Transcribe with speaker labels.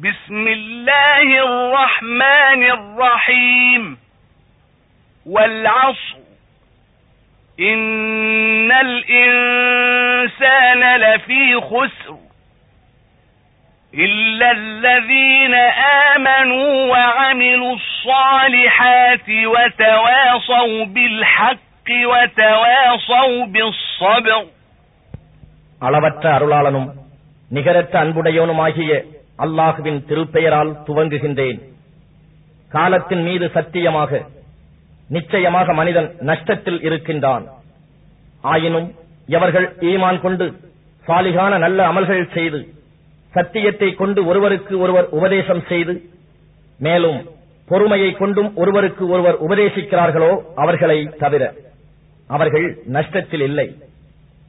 Speaker 1: بسم الله الرحمن الرحيم والعصر إن الإنسان لفي خسر إلا الذين آمنوا وعملوا الصالحات وتواصوا بالحق وتواصوا بالصبر
Speaker 2: அளவற்ற அருளாளனும் நிகரற்ற அன்புடையவனுமாகிய அல்லாஹுவின் திருப்பெயரால் துவங்குகின்றேன். காலத்தின் மீது சத்தியமாக நிச்சயமாக மனிதன் நஷ்டத்தில் இருக்கின்றான். ஆயினும் எவர்கள் ஈமான் கொண்டு சாலிகான நல்ல அமல்கள் செய்து சத்தியத்தை கொண்டு ஒருவருக்கு ஒருவர் உபதேசம் செய்து மேலும் பொறுமையை கொண்டும் ஒருவருக்கு ஒருவர் உபதேசிக்கிறார்களோ அவர்களை தவிர அவர்கள் நஷ்டத்தில் இல்லை.